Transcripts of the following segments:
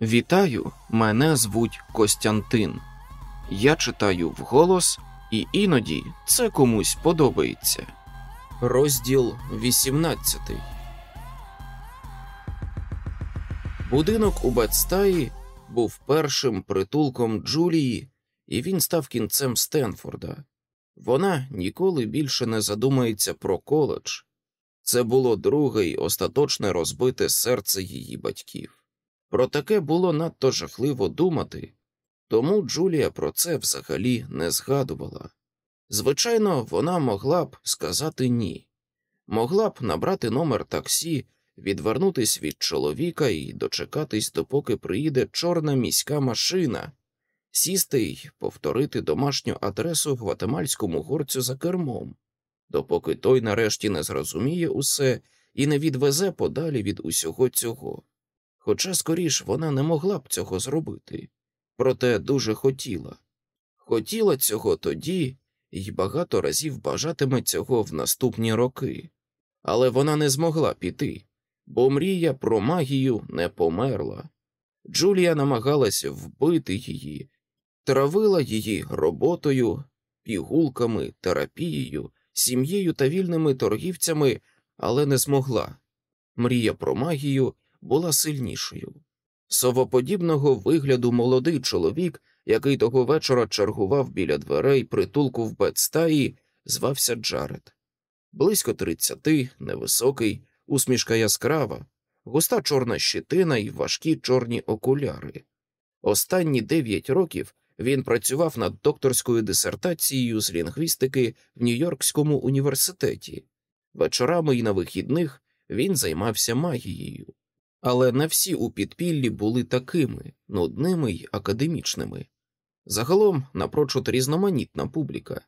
Вітаю, мене звуть Костянтин. Я читаю вголос, і іноді це комусь подобається. Розділ 18 Будинок у Бетстаї був першим притулком Джулії, і він став кінцем Стенфорда. Вона ніколи більше не задумається про коледж. Це було друге й остаточне розбите серце її батьків. Про таке було надто жахливо думати, тому Джулія про це взагалі не згадувала. Звичайно, вона могла б сказати ні, могла б набрати номер таксі, відвернутись від чоловіка і дочекатись, допоки приїде чорна міська машина, сісти й повторити домашню адресу гватемальському горцю за кермом, допоки той нарешті не зрозуміє усе і не відвезе подалі від усього цього. Хоча, скоріш, вона не могла б цього зробити, проте дуже хотіла. Хотіла цього тоді і багато разів бажатиме цього в наступні роки, але вона не змогла піти, бо мрія про магію не померла. Джулія намагалася вбити її, травила її роботою, пігулками, терапією, сім'єю та вільними торгівцями, але не змогла. Мрія про магію була сильнішою. Совоподібного вигляду молодий чоловік, який того вечора чергував біля дверей притулку в Бетстаї, звався Джаред. Близько тридцяти, невисокий, усмішка яскрава, густа чорна щитина і важкі чорні окуляри. Останні дев'ять років він працював над докторською дисертацією з лінгвістики в Нью-Йоркському університеті. Вечорами і на вихідних він займався магією. Але не всі у підпіллі були такими нудними й академічними. Загалом напрочуд різноманітна публіка.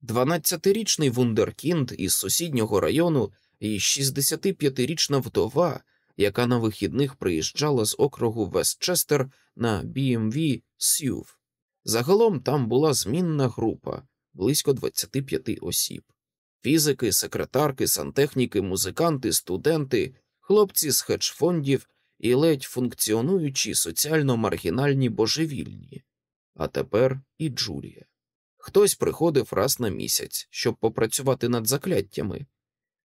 Дванадцятирічний вундеркінд із сусіднього району і 65-річна вдова, яка на вихідних приїжджала з округу Вестчестер на BMV Сюв. Загалом там була змінна група близько 25 осіб: фізики, секретарки, сантехніки, музиканти, студенти хлопці з хедж-фондів і ледь функціонуючі соціально маргінальні божевільні, а тепер і Джулія. Хтось приходив раз на місяць, щоб попрацювати над закляттями,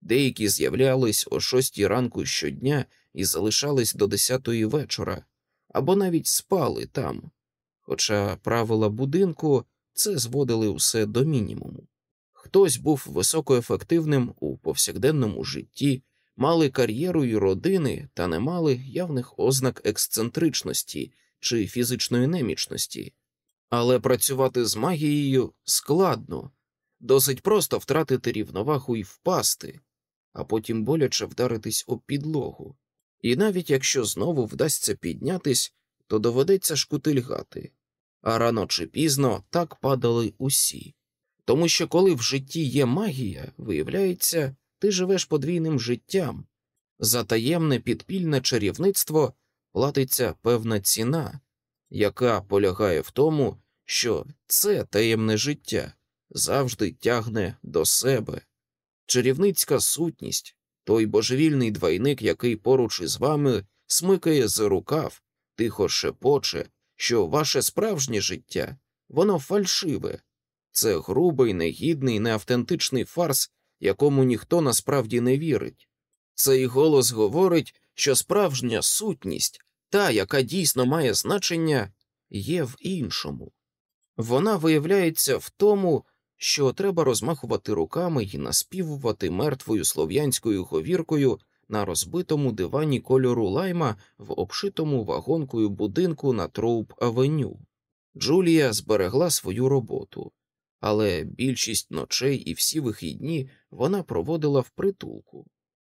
деякі з'являлись о шостій ранку щодня і залишались до десятої вечора, або навіть спали там, хоча правила будинку це зводили все до мінімуму. Хтось був високоефективним у повсякденному житті мали кар'єру й родини та не мали явних ознак ексцентричності чи фізичної немічності, але працювати з магією складно, досить просто втратити рівновагу і впасти, а потім боляче вдаритись об підлогу. І навіть якщо знову вдасться піднятись, то доведеться шкутильгати. А рано чи пізно так падали усі. Тому що коли в житті є магія, виявляється, ти живеш подвійним життям. За таємне підпільне чарівництво платиться певна ціна, яка полягає в тому, що це таємне життя завжди тягне до себе. Чарівницька сутність, той божевільний двойник, який поруч із вами смикає за рукав, тихо шепоче, що ваше справжнє життя, воно фальшиве, це грубий, негідний, неавтентичний фарс, якому ніхто насправді не вірить. Цей голос говорить, що справжня сутність, та, яка дійсно має значення, є в іншому. Вона виявляється в тому, що треба розмахувати руками і наспівувати мертвою слов'янською говіркою на розбитому дивані кольору лайма в обшитому вагонкою будинку на Троуп Авеню. Джулія зберегла свою роботу але більшість ночей і всі вихідні вона проводила в притулку.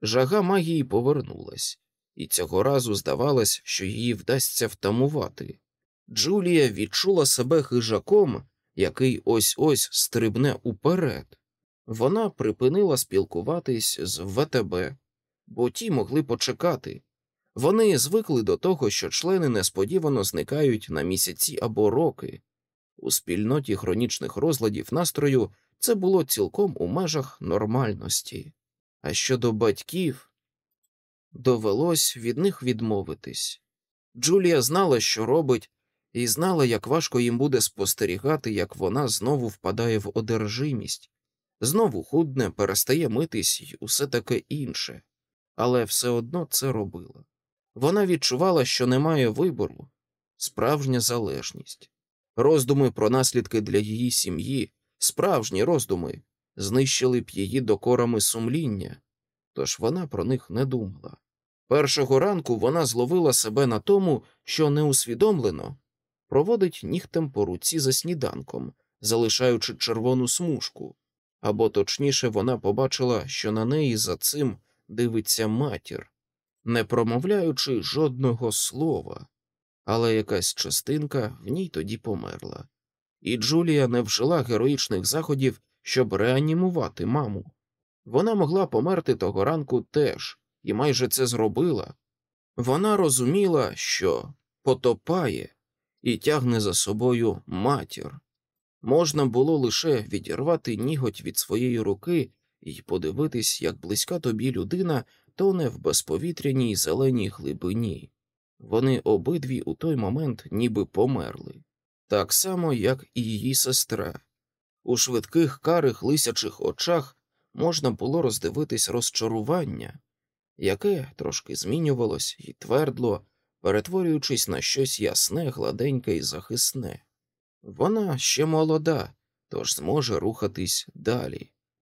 Жага магії повернулась, і цього разу здавалось, що її вдасться втамувати. Джулія відчула себе хижаком, який ось ось стрибне уперед. Вона припинила спілкуватись з ВТБ, бо ті могли почекати. Вони звикли до того, що члени несподівано зникають на місяці або роки, у спільноті хронічних розладів настрою це було цілком у межах нормальності, а щодо батьків довелось від них відмовитись. Джулія знала, що робить, і знала, як важко їм буде спостерігати, як вона знову впадає в одержимість, знову худне, перестає митись і усе таке інше, але все одно це робила. Вона відчувала, що немає вибору, справжня залежність, роздуми про наслідки для її сім'ї, справжні роздуми, знищили б її докорами сумління, тож вона про них не думала. Першого ранку вона зловила себе на тому, що неусвідомлено проводить нігтем по руці за сніданком, залишаючи червону смужку, або точніше вона побачила, що на неї за цим дивиться матір, не промовляючи жодного слова, але якась частинка в ній тоді померла, і Джулія не вжила героїчних заходів, щоб реанімувати маму. Вона могла померти того ранку теж, і майже це зробила. Вона розуміла, що потопає і тягне за собою матір. Можна було лише відірвати ніготь від своєї руки і подивитись, як близька тобі людина тоне в безповітряній зеленій глибині. Вони обидві у той момент ніби померли, так само, як і її сестра. У швидких карих лисячих очах можна було роздивитись розчарування, яке трошки змінювалось і твердло, перетворюючись на щось ясне, гладеньке і захисне. Вона ще молода, тож зможе рухатись далі.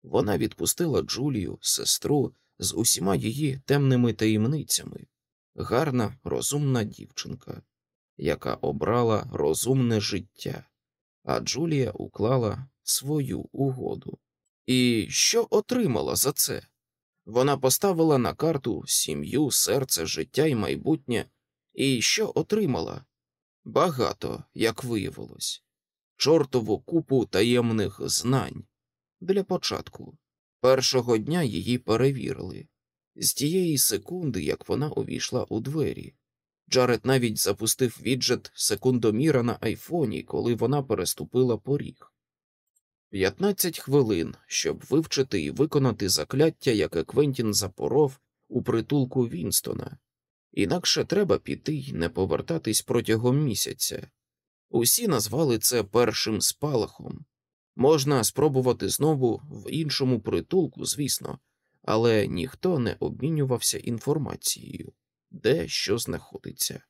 Вона відпустила Джулію, сестру, з усіма її темними таємницями, гарна, розумна дівчинка, яка обрала розумне життя, а Джулія уклала свою угоду. І що отримала за це? Вона поставила на карту сім'ю, серце, життя і майбутнє, і що отримала? Багато, як виявилось, чортову купу таємних знань. Для початку, першого дня її перевірили. З тієї секунди, як вона увійшла у двері, Джаред навіть запустив віджет секундоміра на айфоні, коли вона переступила поріг. 15 хвилин, щоб вивчити і виконати закляття, яке Квентін запоров у притулку Вінстона, інакше треба піти й не повертатись протягом місяця. Усі назвали це першим спалахом. Можна спробувати знову в іншому притулку, звісно, але ніхто не обмінювався інформацією, де що знаходиться.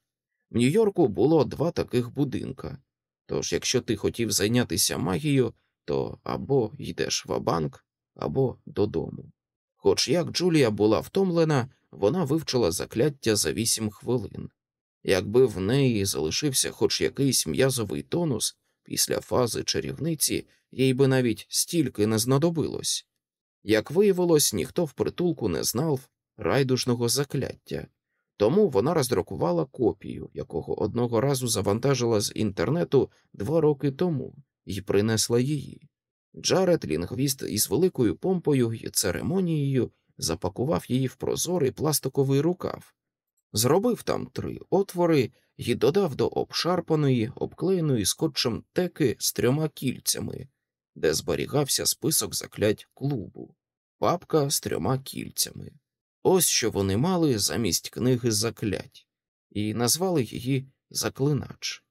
В Нью-Йорку було два таких будинка. Тож, якщо ти хотів зайнятися магією, то або йдеш в банк, або додому. Хоч як Джулія була втомлена, вона вивчила закляття за вісім хвилин. Якби в неї залишився хоч якийсь м'язовий тонус після фази чарівниці, їй би навіть стільки не знадобилось. Як виявилось, ніхто в притулку не знав райдужного закляття, тому вона роздрукувала копію, якого одного разу завантажила з інтернету два роки тому, і принесла її. Джаред, лінгвіст із великою помпою і церемонією запакував її в прозорий пластиковий рукав, зробив там три отвори і додав до обшарпаної, обклеєної скотчем теки з трьома кільцями, де зберігався список заклять клубу, папка з трьома кільцями. Ось що вони мали замість книги заклять, і назвали її Заклинач.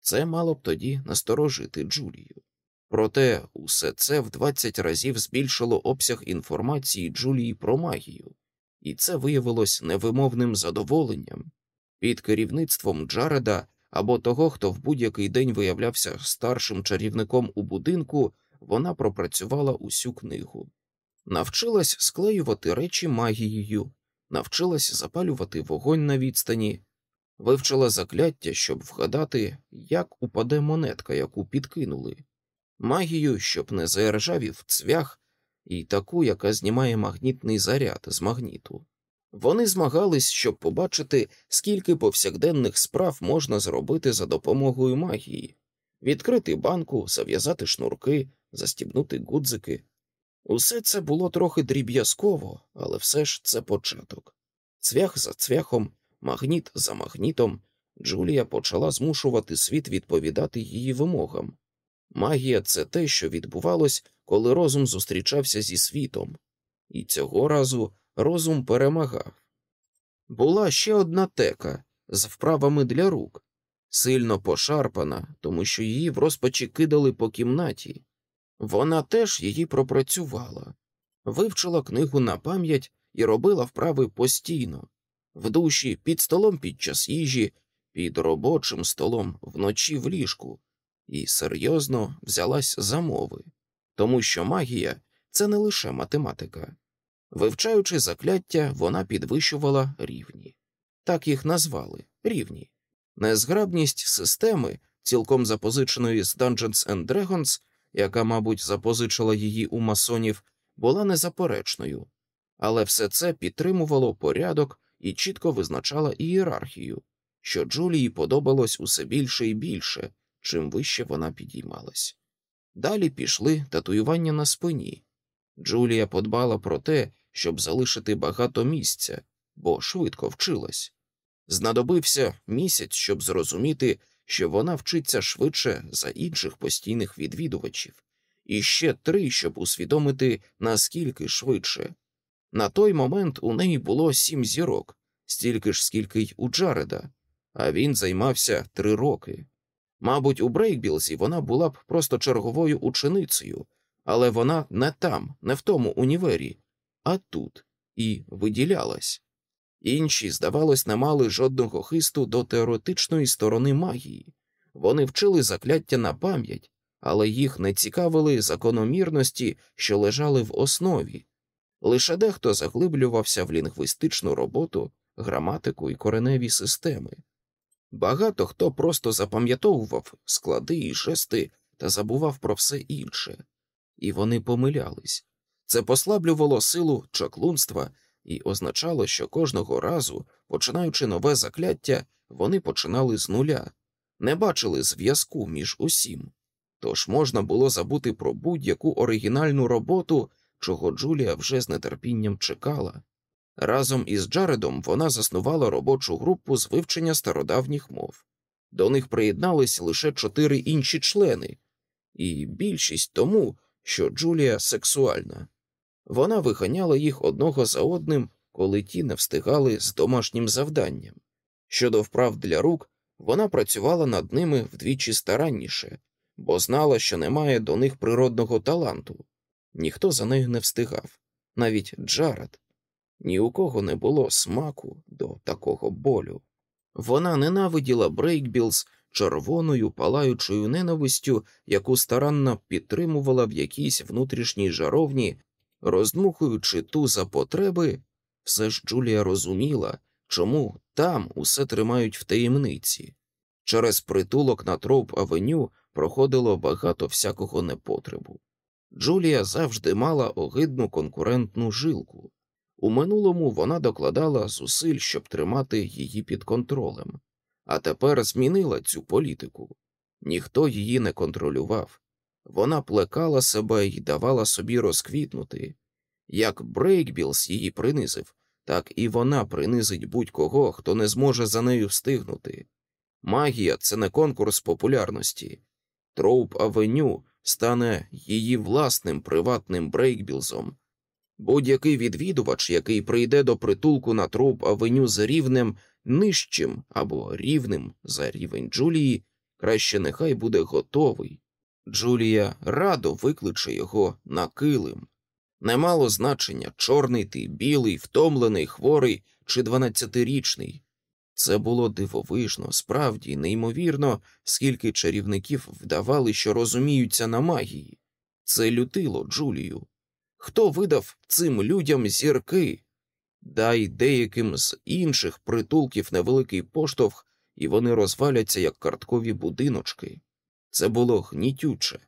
Це мало б тоді насторожити Джулію. Проте усе це в 20 разів збільшило обсяг інформації Джулії про магію, і це виявилось невимовним задоволенням під керівництвом Джареда або того, хто в будь-який день виявлявся старшим чарівником у будинку, вона пропрацювала усю книгу, навчилась склеювати речі магією, навчилась запалювати вогонь на відстані, вивчила закляття, щоб вгадати, як упаде монетка, яку підкинули, магію, щоб не заіржавів цвях, і таку, яка знімає магнітний заряд з магніту. Вони змагались, щоб побачити, скільки повсякденних справ можна зробити за допомогою магії, відкрити банку, зав'язати шнурки, застібнути гудзики. Усе це було трохи дріб'язково, але все ж це початок. Цвях за цвяхом магніт за магнітом, Джулія почала змушувати світ відповідати її вимогам. Магія це те, що відбувалось, коли розум зустрічався зі світом, і цього разу розум перемагав. Була ще одна тека, з вправами для рук, сильно пошарпана, тому що її в розпачі кидали по кімнаті. Вона теж її пропрацювала, вивчила книгу на пам'ять і робила вправи постійно, в душі, під столом під час їжі, під робочим столом вночі в ліжку, і серйозно взялась за мови, тому що магія це не лише математика. Вивчаючи закляття, вона підвищувала рівні. Так їх назвали рівні. Незграбність системи, цілком запозиченої з Dungeons and Dragons, яка, мабуть, запозичила її у масонів, була незаперечною, але все це підтримувало порядок і чітко визначала ієрархію, що Джулії подобалось усе більше і більше, чим вище вона підіймалась. Далі пішли татуювання на спині. Джулія подбала про те, щоб залишити багато місця, бо швидко вчилась. Знадобився місяць, щоб зрозуміти, що вона вчиться швидше за інших постійних відвідувачів, і ще три, щоб усвідомити, наскільки швидше. На той момент у неї було сім зірок, стільки ж, скільки й у Джареда, а він займався три роки. Мабуть, у Брейкбілзі вона була б просто черговою ученицею, але вона не там, не в тому універі, а тут і виділялась. Інші, здавалось, не мали жодного хисту до теоретичної сторони магії. Вони вчили закляття на пам'ять, але їх не цікавили закономірності, що лежали в основі. Лише дехто заглиблювався в лінгвістичну роботу, граматику і кореневі системи. Багато хто просто запам'ятовував склади і жести та забував про все інше, і вони помилялись. Це послаблювало силу чаклунства і означало, що кожного разу, починаючи нове закляття, вони починали з нуля, не бачили зв'язку між усім. Тож можна було забути про будь-яку оригінальну роботу, чого Джулія вже з нетерпінням чекала. Разом із Джаредом вона заснувала робочу групу з вивчення стародавніх мов. До них приєднались лише чотири інші члени, і більшість тому, що Джулія сексуальна. Вона виганяла їх одного за одним, коли ті не встигали з домашнім завданням. Щодо вправ для рук, вона працювала над ними вдвічі старанніше, бо знала, що немає до них природного таланту. Ніхто за нею не встигав, навіть Джаред. Ні у кого не було смаку до такого болю. Вона ненавиділа Брейкбілз червоною палаючою ненавистю, яку старанно підтримувала в якійсь внутрішній жаровні, роздмухуючи ту за потреби, все ж Джулія розуміла, чому там усе тримають в таємниці. Через притулок на троп авеню проходило багато всякого непотребу. Джулія завжди мала огидну конкурентну жилку. У минулому вона докладала зусиль, щоб тримати її під контролем, а тепер змінила цю політику. Ніхто її не контролював. Вона плекала себе і давала собі розквітнути. Як Брейкбілс її принизив, так і вона принизить будь-кого, хто не зможе за нею встигнути. Магія це не конкурс популярності. Троуп Авеню стане її власним приватним брейкбілзом. Будь-який відвідувач, який прийде до притулку на троуп Авеню за рівнем нижчим або рівним за рівень Джулії, краще нехай буде готовий. Джулія радо викличе його на килим. Немало значення чорний ти, білий, втомлений, хворий чи дванадцятирічний. Це було дивовижно, справді, неймовірно, скільки чарівників вдавали, що розуміються на магії. Це лютило Джулію. Хто видав цим людям зірки? Дай деяким з інших притулків невеликий поштовх, і вони розваляться як карткові будиночки. Це було гнітюче.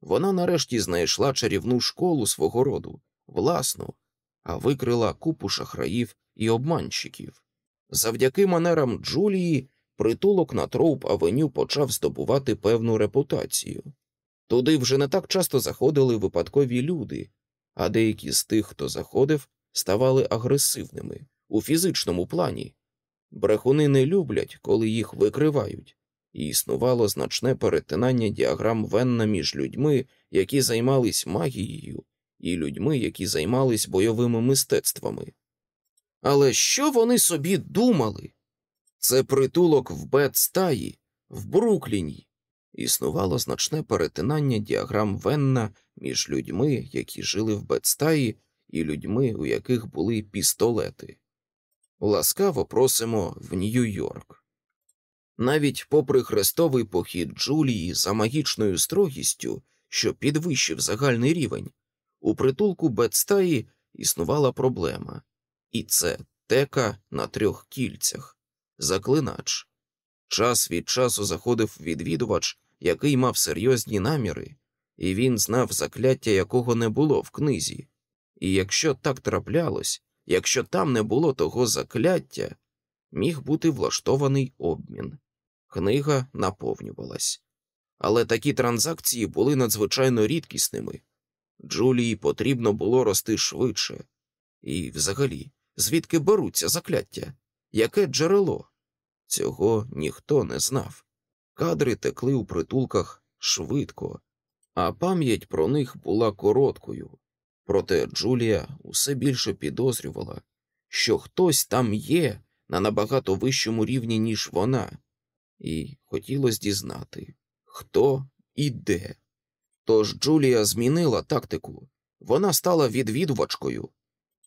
Вона нарешті знайшла чарівну школу свого роду, власну, а викрила купу шахраїв і обманщиків. Завдяки манерам Джулії притулок на Троуп Авеню почав здобувати певну репутацію. Туди вже не так часто заходили випадкові люди, а деякі з тих, хто заходив, ставали агресивними у фізичному плані. Брехуни не люблять, коли їх викривають, і існувало значне перетинання діаграм Венна між людьми, які займались магією, і людьми, які займались бойовими мистецтвами. Але що вони собі думали? Це притулок в Бет-стаї, в Брукліні. Існувало значне перетинання діаграм Венна між людьми, які жили в Бетстаї, і людьми, у яких були пістолети. Ласкаво просимо в Нью-Йорк. Навіть попри хрестовий похід Джулії за магічною строгістю, що підвищив загальний рівень, у притулку Бетстаї існувала проблема, і це тека на трьох кільцях, заклинач. Час від часу заходив відвідувач, який мав серйозні наміри, і він знав закляття, якого не було в книзі. І якщо так траплялось, якщо там не було того закляття, міг бути влаштований обмін. Книга наповнювалась. Але такі транзакції були надзвичайно рідкісними. Джулії потрібно було рости швидше. І, взагалі, звідки беруться закляття? Яке джерело? Цього ніхто не знав. Кадри текли у притулках швидко, а пам'ять про них була короткою. Проте Джулія усе більше підозрювала, що хтось там є на набагато вищому рівні, ніж вона, і хотілося дізнати, хто і де. Тож Джулія змінила тактику, вона стала відвідувачкою.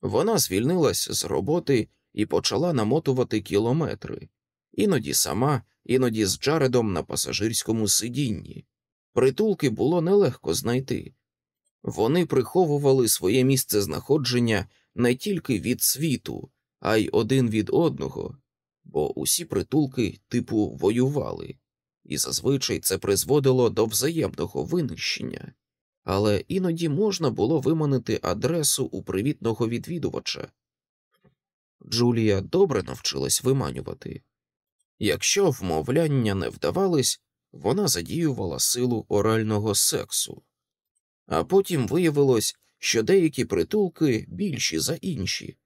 Вона звільнилась з роботи і почала намотувати кілометри, іноді сама, іноді з Джаредом на пасажирському сидінні. Притулки було нелегко знайти. Вони приховували своє місце знаходження не тільки від світу, а й один від одного, бо усі притулки типу воювали, і зазвичай це призводило до взаємного винищення, але іноді можна було виманити адресу у привітного відвідувача. Джулія добре навчилась виманювати. Якщо вмовляння не вдавались, вона задіювала силу орального сексу, а потім виявилось, що деякі притулки більші за інші,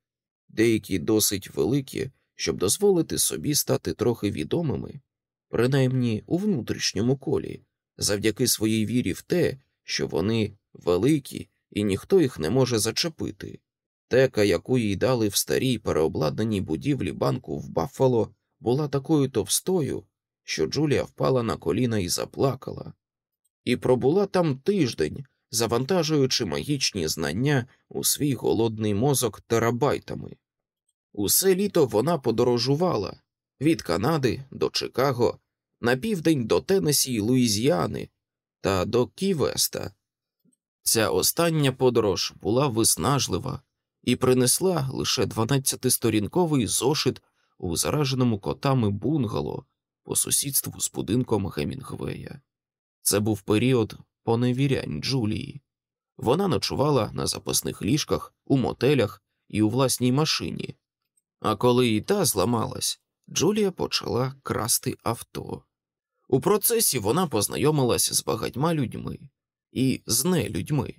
деякі досить великі, щоб дозволити собі стати трохи відомими, принаймні у внутрішньому колі, завдяки своїй вірі в те, що вони великі і ніхто їх не може зачепити. Тека, яку їй дали в старій переобладнаній будівлі банку в Баффало, була такою товстою, що Джулія впала на коліна і заплакала, і пробула там тиждень, завантажуючи магічні знання у свій голодний мозок терабайтами. Усе літо вона подорожувала від Канади до Чикаго, на південь до Теннесі й Луїзіани та до Ківеста. Ця остання подорож була виснажлива і принесла лише 12-сторінковий зошит у зараженому котами бунгало по сусідству з будинком Гемінгвея. Це був період поневірянь Джулії. Вона ночувала на запасних ліжках, у мотелях і у власній машині. А коли і та зламалась, Джулія почала красти авто. У процесі вона познайомилася з багатьма людьми і з нелюдьми.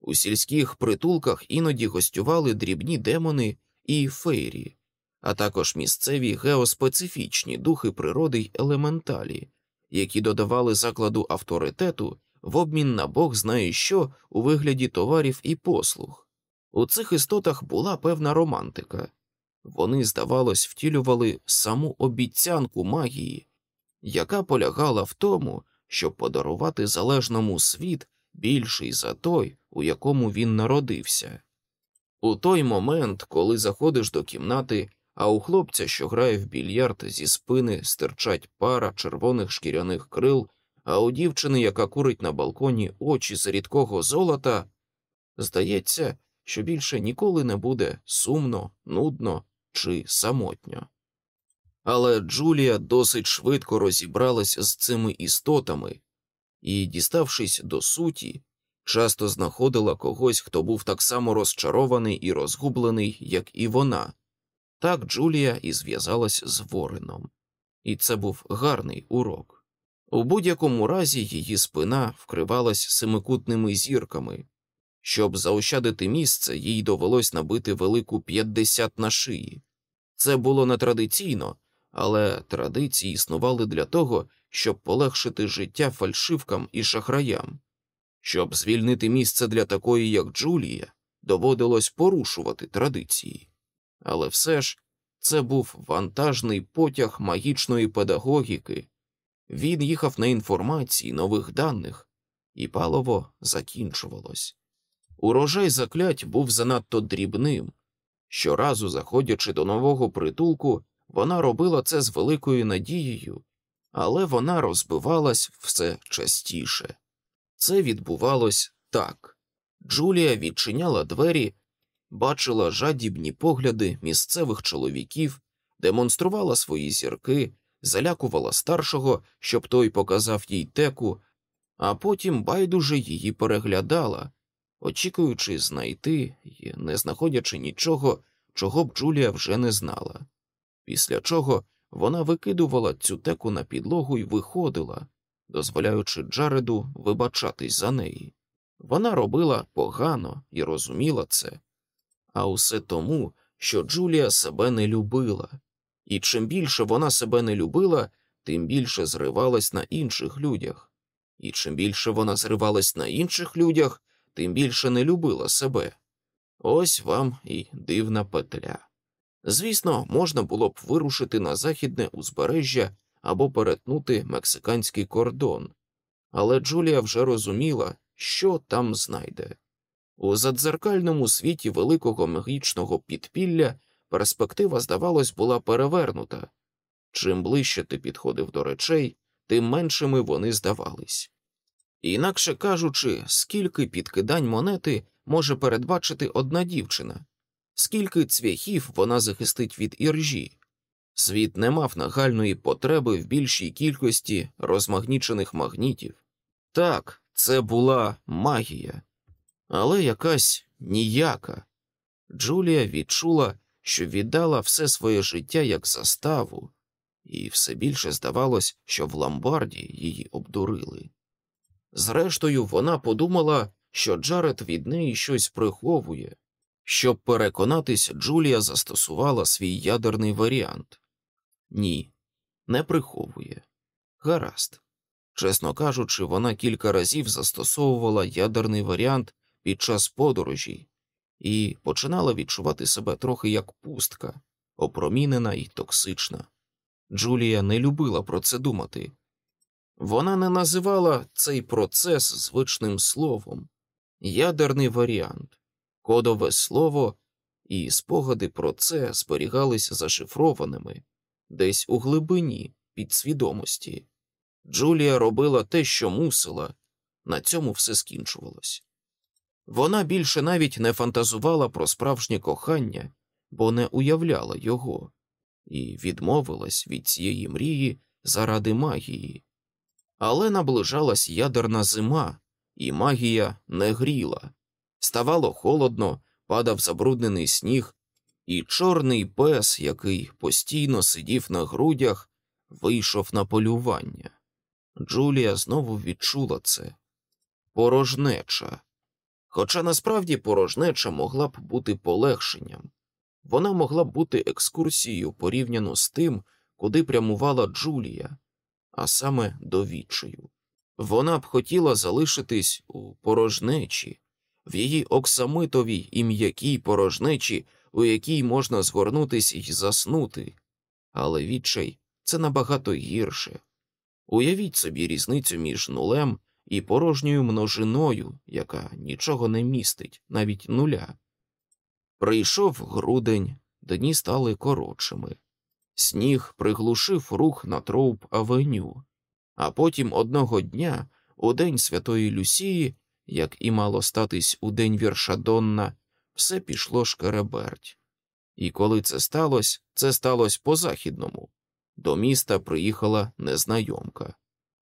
У сільських притулках іноді гостювали дрібні демони і фейрі, а також місцеві геоспецифічні духи природи й елементалі, які додавали закладу авторитету в обмін на Бог знає що у вигляді товарів і послуг. У цих істотах була певна романтика вони, здавалось, втілювали саму обіцянку магії, яка полягала в тому, щоб подарувати залежному світ більший за той, у якому він народився. У той момент, коли заходиш до кімнати, а у хлопця, що грає в більярд, зі спини стирчать пара червоних шкіряних крил, а у дівчини, яка курить на балконі очі з рідкого золота, здається, що більше ніколи не буде сумно, нудно чи самотньо. Але Джулія досить швидко розібралась з цими істотами і, діставшись до суті, часто знаходила когось, хто був так само розчарований і розгублений, як і вона. Так Джулія і зв'язалась з Вореном, і це був гарний урок. У будь-якому разі її спина вкривалась семикутними зірками. Щоб заощадити місце, їй довелось набити велику 50 на шиї. Це було не традиційно, але традиції існували для того, щоб полегшити життя фальшивкам і шахраям. Щоб звільнити місце для такої, як Джулія, доводилось порушувати традиції. Але все ж Це був вантажний потяг магічної педагогіки. Він їхав на інформації нових даних, і паливо закінчувалось. Урожай заклять був занадто дрібним. Щоразу, заходячи до нового притулку, вона робила це з великою надією, але вона розбивалась все частіше. Це відбувалось так. Джулія відчиняла двері, бачила жадібні погляди місцевих чоловіків, демонструвала свої зірки, залякувала старшого, щоб той показав їй теку, а потім байдуже її переглядала, очікуючи знайти і не знаходячи нічого, чого б Джулія вже не знала. Після чого вона викидувала цю теку на підлогу і виходила, дозволяючи Джареду вибачатись за неї. Вона робила погано і розуміла це, а усе тому, що Джулія себе не любила, і чим більше вона себе не любила, тим більше зривалась на інших людях, і чим більше вона зривалась на інших людях, тим більше не любила себе. Ось вам і дивна петля. Звісно, можна було б вирушити на західне узбережжя або перетнути мексиканський кордон, але Джулія вже розуміла, що там знайде. У задзеркальному світі великого магічного підпілля перспектива, здавалось, була перевернута. Чим ближче ти підходив до речей, тим меншими вони здавались. Інакше кажучи, скільки підкидань монети може передбачити одна дівчина, скільки цвяхів вона захистить від іржі. Світ не мав нагальної потреби в більшій кількості розмагнічених магнітів. Так, це була магія, але якась ніяка. Джулія відчула, що віддала все своє життя як заставу, і все більше здавалось, що в ломбарді її обдурили. Зрештою, вона подумала, що Джаред від неї щось приховує. Щоб переконатись, Джулія застосувала свій ядерний варіант. Ні, не приховує. Гаразд. Чесно кажучи, вона кілька разів застосовувала ядерний варіант під час подорожі і починала відчувати себе трохи як пустка, опромінена і токсична. Джулія не любила про це думати. Вона не називала цей процес звичним словом, ядерний варіант, кодове слово, і спогади про це зберігались зашифрованими десь у глибині підсвідомості. Джулія робила те, що мусила, на цьому все скінчувалось. Вона більше навіть не фантазувала про справжнє кохання, бо не уявляла його, і відмовилась від цієї мрії заради магії. Але наближалась ядерна зима, і магія не гріла. Ставало холодно, падав забруднений сніг, і чорний пес, який постійно сидів на грудях, вийшов на полювання. Джулія знову відчула це порожнеча. Хоча насправді порожнеча могла б бути полегшенням, вона могла б бути екскурсією порівняно з тим, куди прямувала Джулія, а саме до відчаю. Вона б хотіла залишитись у порожнечі, в її оксамитовій і м'якій порожнечі, у якій можна згорнутись і заснути, але відчай це набагато гірше. Уявіть собі різницю між нулем і порожньою множиною, яка нічого не містить, навіть нуля. Прийшов грудень, дні стали коротшими. Сніг приглушив рух на троуп авеню, а потім одного дня, у день Святої Люсії, як і мало статись у день вірша Донна, все пішло шкереберть. І коли це сталося, це сталося по західному. До міста приїхала незнайомка.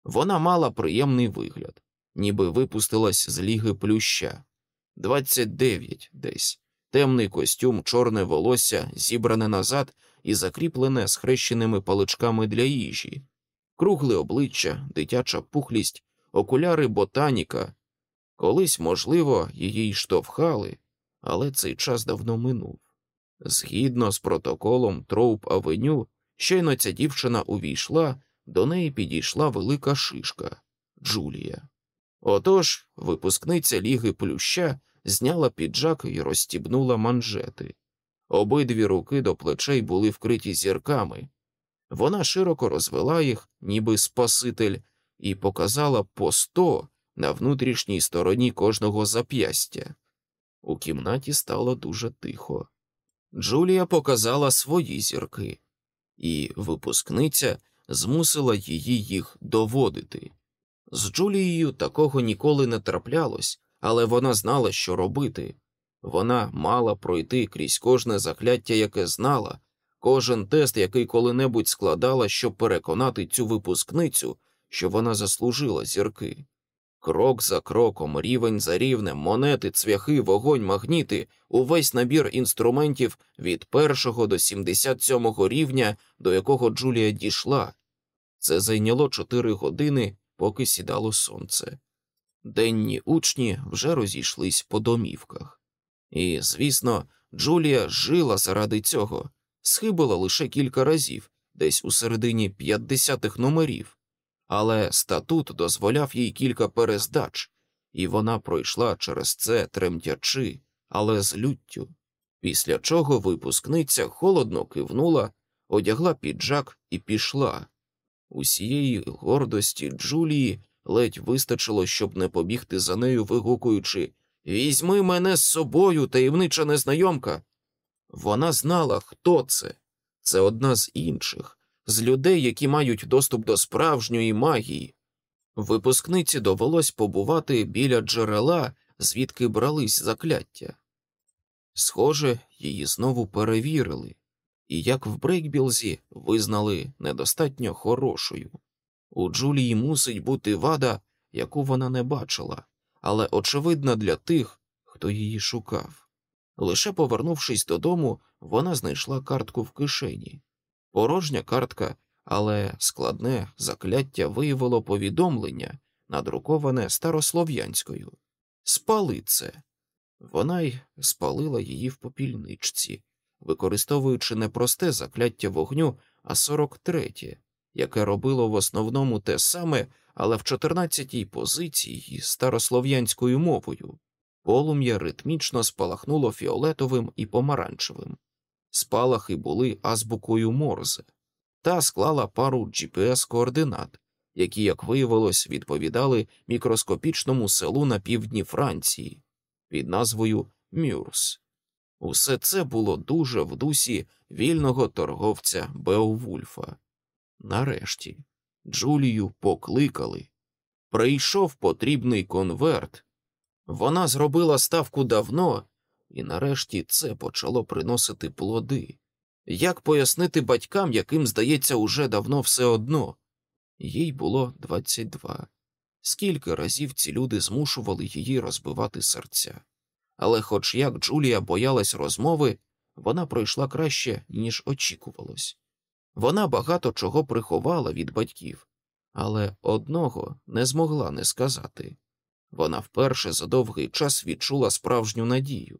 Вона мала приємний вигляд, ніби випустилась з ліги плюща. Двадцять дев'ять десь, темний костюм, чорне волосся, зібране назад і закріплене схрещеними паличками для їжі, кругле обличчя, дитяча пухлість, окуляри ботаніка. Колись, можливо, її й штовхали, але цей час давно минув. Згідно з протоколом Троуп Авеню, щойно ця дівчина увійшла, до неї підійшла велика шишка Джулія. Отож, випускниця ліги плюща зняла піджак і розстібнула манжети. Обидві руки до плечей були вкриті зірками. Вона широко розвела їх, ніби Спаситель, і показала по сто на внутрішній стороні кожного зап'ястя. У кімнаті стало дуже тихо. Джулія показала свої зірки, і випускниця змусила її їх доводити. З Джулією такого ніколи не траплялось, але вона знала, що робити. Вона мала пройти крізь кожне закляття, яке знала, кожен тест, який коли-небудь складала, щоб переконати цю випускницю, що вона заслужила зірки. Крок за кроком, рівень за рівнем, монети, цвяхи, вогонь, магніти, увесь набір інструментів від першого до 77-го рівня, до якого Джулія дійшла. Це зайняло чотири години, поки сідало сонце. Денні учні вже розійшлись по домівках. І, звісно, Джулія жила заради цього, схибила лише кілька разів, десь у середині 50-х номерів але статут дозволяв їй кілька перездач, і вона пройшла через це тремтячи, але з люттю, після чого випускниця холодно кивнула, одягла піджак і пішла. Усієї гордості Джулії ледь вистачило, щоб не побігти за нею, вигукуючи Візьми мене з собою, таємнича незнайомка. Вона знала, хто це. Це одна з інших, з людей, які мають доступ до справжньої магії. Випускниці довелось побувати біля джерела, звідки брались закляття. Схоже, її знову перевірили, і як в Брейкбілзі визнали недостатньо хорошою. У Джулії мусить бути вада, яку вона не бачила, але очевидна для тих, хто її шукав. Лише повернувшись додому, вона знайшла картку в кишені. Порожня картка, але складне закляття виявило повідомлення, надруковане старослов'янською. Спали це. Вона й спалила її в попільничці, використовуючи не просте закляття вогню, а 43-тє, яке робило в основному те саме, але в 14-й позиції старослов'янською мовою. Полум'я ритмічно спалахнуло фіолетовим і помаранчевим. Спалахи були азбукою Морзе, та склала пару gps координат, які, як виявилось, відповідали мікроскопічному селу на півдні Франції під назвою Мюрс. Усе це було дуже в дусі вільного торговця Беовульфа. Нарешті Джулію покликали. Прийшов потрібний конверт. Вона зробила ставку давно і нарешті це почало приносити плоди. Як пояснити батькам, яким, здається, уже давно все одно? Їй було 22. Скільки разів ці люди змушували її розбивати серця. Але, хоч як Джулія боялась розмови, вона пройшла краще, ніж очікувалось. Вона багато чого приховала від батьків, але одного не змогла не сказати. Вона вперше за довгий час відчула справжню надію.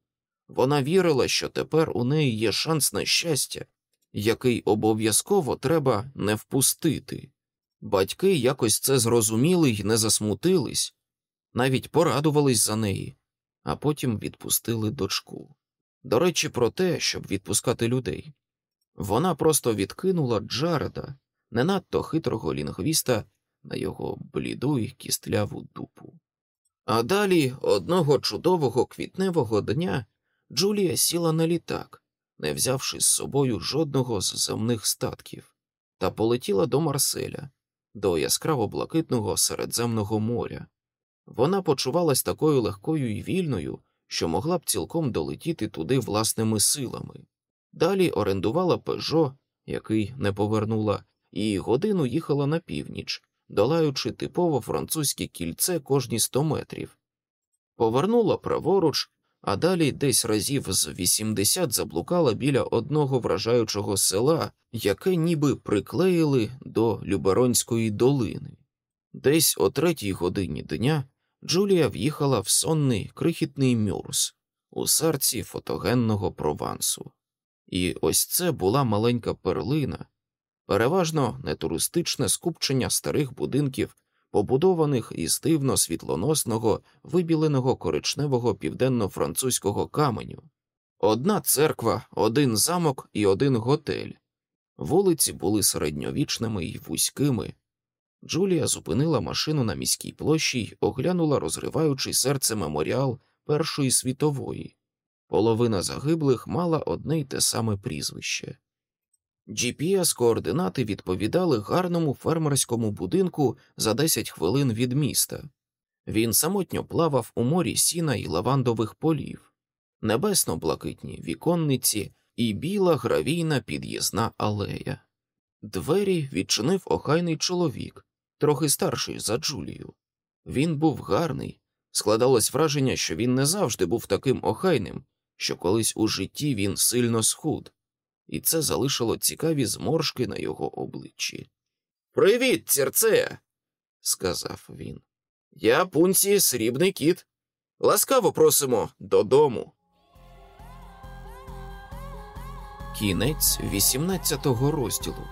Вона вірила, що тепер у неї є шанс на щастя, який обов'язково треба не впустити. Батьки якось це зрозуміли й не засмутились, навіть порадувались за неї, а потім відпустили дочку. До речі, про те, щоб відпускати людей. Вона просто відкинула Джареда, не надто хитрого лінгвіста, на його бліду й кістляву дупу. А далі одного чудового квітневого дня Джулія сіла на літак, не взявши з собою жодного з земних статків, та полетіла до Марселя, до яскраво блакитного Середземного моря. Вона почувалась такою легкою і вільною, що могла б цілком долетіти туди власними силами. Далі орендувала пежо, який не повернула, і годину їхала на північ, долаючи типово французьке кільце кожні сто метрів. Повернула праворуч а далі десь разів з 80 заблукала біля одного вражаючого села, яке ніби приклеїли до Люберонської долини. Десь о третій годині дня Джулія в'їхала в сонний крихітний мюрс у серці фотогенного провансу. І ось це була маленька перлина, переважно нетуристичне скупчення старих будинків побудованих із дивно світлоносного, вибіленого коричневого південно-французького каменю. Одна церква, один замок і один готель. Вулиці були середньовічними й вузькими. Джулія зупинила машину на міській площі й оглянула розриваючий серце меморіал Першої світової. Половина загиблих мала одне й те саме прізвище. gps координати відповідали гарному фермерському будинку за 10 хвилин від міста. Він самотньо плавав у морі сіна і лавандових полів, небесно блакитні віконниці і біла гравійна під'їзна алея. Двері відчинив охайний чоловік, трохи старший за Джулію. Він був гарний, складалось враження, що він не завжди був таким охайним, що колись у житті він сильно схуд, і це залишило цікаві зморшки на його обличчі. Привіт, церце, сказав він. Я пунці срібний кіт. Ласкаво просимо додому. Кінець 18 розділу.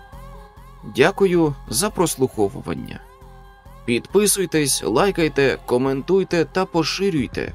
Дякую за прослуховування. Підписуйтесь, лайкайте, коментуйте та поширюйте.